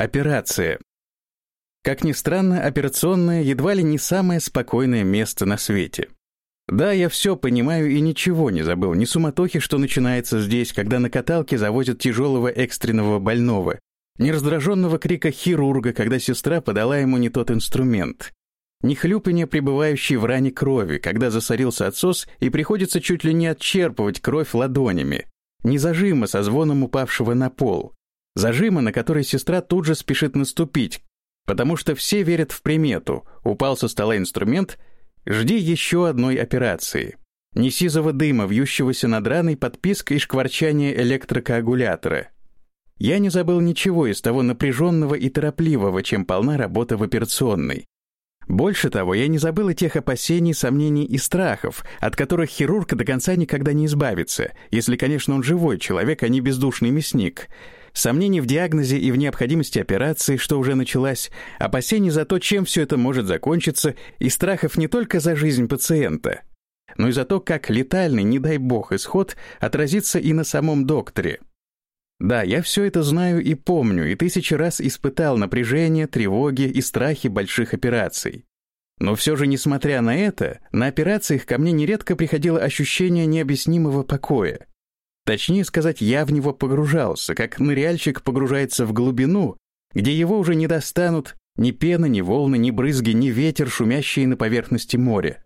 Операция. Как ни странно, операционная едва ли не самое спокойное место на свете. Да, я все понимаю и ничего не забыл, ни суматохи, что начинается здесь, когда на каталке завозят тяжелого экстренного больного, ни раздраженного крика хирурга, когда сестра подала ему не тот инструмент, ни хлюпания, пребывающей в ране крови, когда засорился отсос и приходится чуть ли не отчерпывать кровь ладонями, ни зажима со звоном упавшего на пол, зажима, на который сестра тут же спешит наступить, потому что все верят в примету, упал со стола инструмент — Жди еще одной операции. Не сизого дыма, вьющегося над раной, подписка и шкварчание электрокоагулятора. Я не забыл ничего из того напряженного и торопливого, чем полна работа в операционной. Больше того, я не забыл и тех опасений, сомнений и страхов, от которых хирург до конца никогда не избавится, если, конечно, он живой человек, а не бездушный мясник — сомнений в диагнозе и в необходимости операции, что уже началась, опасений за то, чем все это может закончиться, и страхов не только за жизнь пациента, но и за то, как летальный, не дай бог, исход отразится и на самом докторе. Да, я все это знаю и помню, и тысячи раз испытал напряжение, тревоги и страхи больших операций. Но все же, несмотря на это, на операциях ко мне нередко приходило ощущение необъяснимого покоя. Точнее сказать, я в него погружался, как ныряльщик погружается в глубину, где его уже не достанут ни пена, ни волны, ни брызги, ни ветер, шумящие на поверхности моря.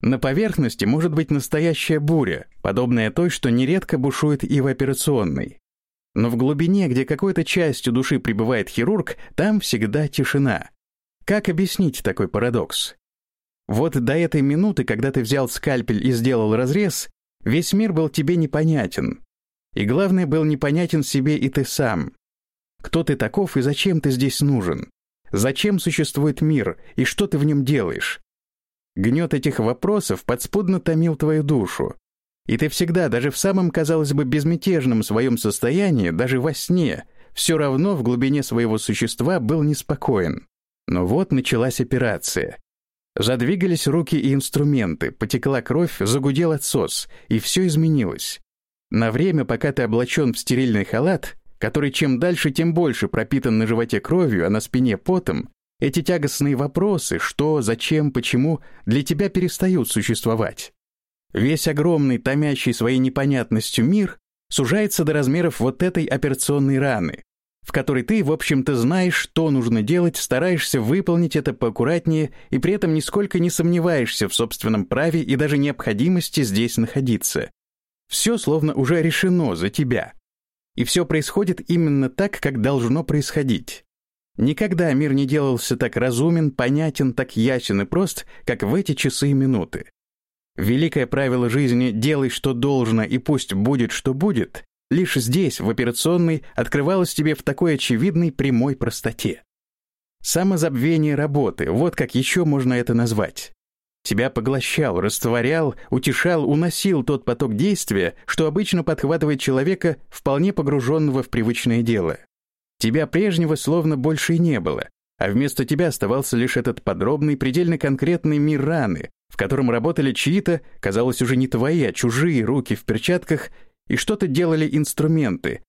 На поверхности может быть настоящая буря, подобная той, что нередко бушует и в операционной. Но в глубине, где какой-то частью души пребывает хирург, там всегда тишина. Как объяснить такой парадокс? Вот до этой минуты, когда ты взял скальпель и сделал разрез, Весь мир был тебе непонятен. И главное, был непонятен себе и ты сам. Кто ты таков и зачем ты здесь нужен? Зачем существует мир и что ты в нем делаешь? Гнет этих вопросов подспудно томил твою душу. И ты всегда, даже в самом, казалось бы, безмятежном своем состоянии, даже во сне, все равно в глубине своего существа был неспокоен. Но вот началась операция. Задвигались руки и инструменты, потекла кровь, загудел отсос, и все изменилось. На время, пока ты облачен в стерильный халат, который чем дальше, тем больше пропитан на животе кровью, а на спине потом, эти тягостные вопросы, что, зачем, почему, для тебя перестают существовать. Весь огромный, томящий своей непонятностью мир сужается до размеров вот этой операционной раны, в которой ты, в общем-то, знаешь, что нужно делать, стараешься выполнить это поаккуратнее и при этом нисколько не сомневаешься в собственном праве и даже необходимости здесь находиться. Все словно уже решено за тебя. И все происходит именно так, как должно происходить. Никогда мир не делался так разумен, понятен, так ясен и прост, как в эти часы и минуты. Великое правило жизни «делай, что должно, и пусть будет, что будет» Лишь здесь, в операционной, открывалось тебе в такой очевидной прямой простоте. Самозабвение работы, вот как еще можно это назвать. Тебя поглощал, растворял, утешал, уносил тот поток действия, что обычно подхватывает человека, вполне погруженного в привычное дело. Тебя прежнего словно больше и не было, а вместо тебя оставался лишь этот подробный, предельно конкретный мир раны, в котором работали чьи-то, казалось, уже не твои, а чужие руки в перчатках и что-то делали инструменты,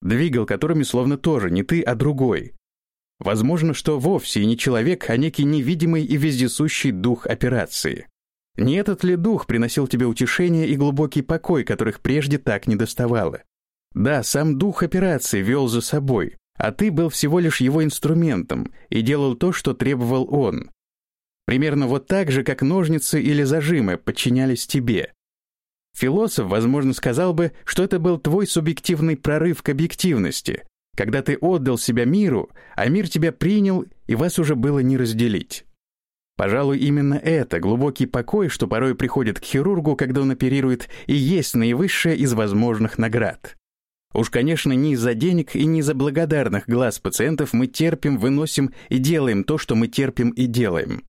двигал которыми словно тоже не ты, а другой. Возможно, что вовсе и не человек, а некий невидимый и вездесущий дух операции. Не этот ли дух приносил тебе утешение и глубокий покой, которых прежде так не доставало? Да, сам дух операции вел за собой, а ты был всего лишь его инструментом и делал то, что требовал он. Примерно вот так же, как ножницы или зажимы подчинялись тебе. Философ, возможно, сказал бы, что это был твой субъективный прорыв к объективности, когда ты отдал себя миру, а мир тебя принял, и вас уже было не разделить. Пожалуй, именно это, глубокий покой, что порой приходит к хирургу, когда он оперирует, и есть наивысшая из возможных наград. Уж, конечно, не из-за денег и не из-за благодарных глаз пациентов мы терпим, выносим и делаем то, что мы терпим и делаем.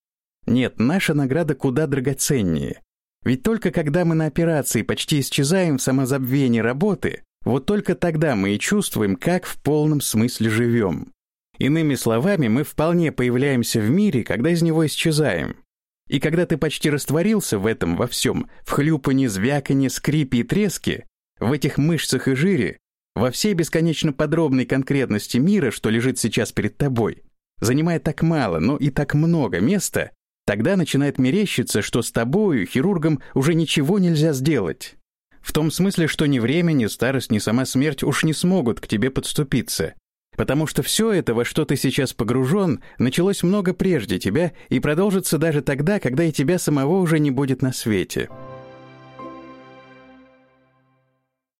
Нет, наша награда куда драгоценнее. Ведь только когда мы на операции почти исчезаем в самозабвении работы, вот только тогда мы и чувствуем, как в полном смысле живем. Иными словами, мы вполне появляемся в мире, когда из него исчезаем. И когда ты почти растворился в этом во всем, в хлюпанье, звяканье, скрипе и треске, в этих мышцах и жире, во всей бесконечно подробной конкретности мира, что лежит сейчас перед тобой, занимая так мало, но и так много места, тогда начинает мерещиться, что с тобою, хирургом, уже ничего нельзя сделать. В том смысле, что ни время, ни старость, ни сама смерть уж не смогут к тебе подступиться. Потому что все это, во что ты сейчас погружен, началось много прежде тебя и продолжится даже тогда, когда и тебя самого уже не будет на свете.